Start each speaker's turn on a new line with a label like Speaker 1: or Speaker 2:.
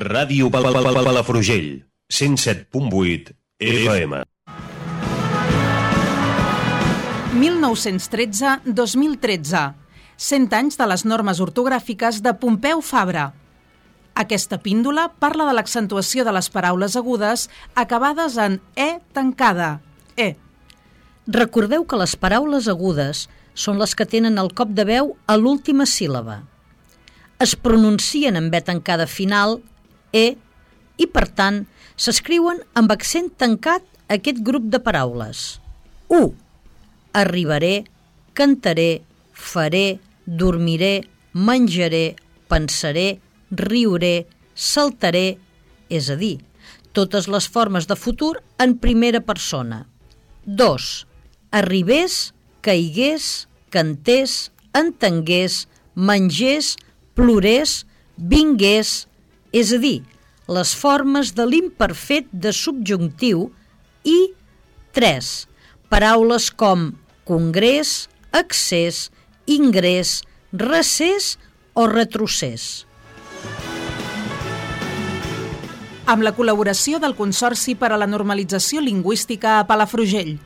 Speaker 1: Ràdio Pal Pal Pal Palafrugell, 107.8 FM.
Speaker 2: 1913-2013. 100 anys de les normes ortogràfiques de Pompeu Fabra. Aquesta píndola parla de l'accentuació de les paraules agudes acabades en E tancada, E.
Speaker 3: Recordeu que les paraules agudes són les que tenen el cop de veu a l'última síl·laba. Es pronuncien amb E tancada final, E, i per tant s'escriuen amb accent tancat aquest grup de paraules. 1. Arribaré, cantaré, faré, dormiré, menjaré, pensaré, riuré, saltaré, és a dir, totes les formes de futur en primera persona. 2. Arribés, caigués, cantés, entengués, mengés, plorés, vingués, és a dir, les formes de l'imperfet de subjuntiu i 3. Paraules com congrés, accés, ingrés, recés o retrocés.
Speaker 2: Amb la col·laboració del Consorci per a la Normalització Lingüística a Palafrugell.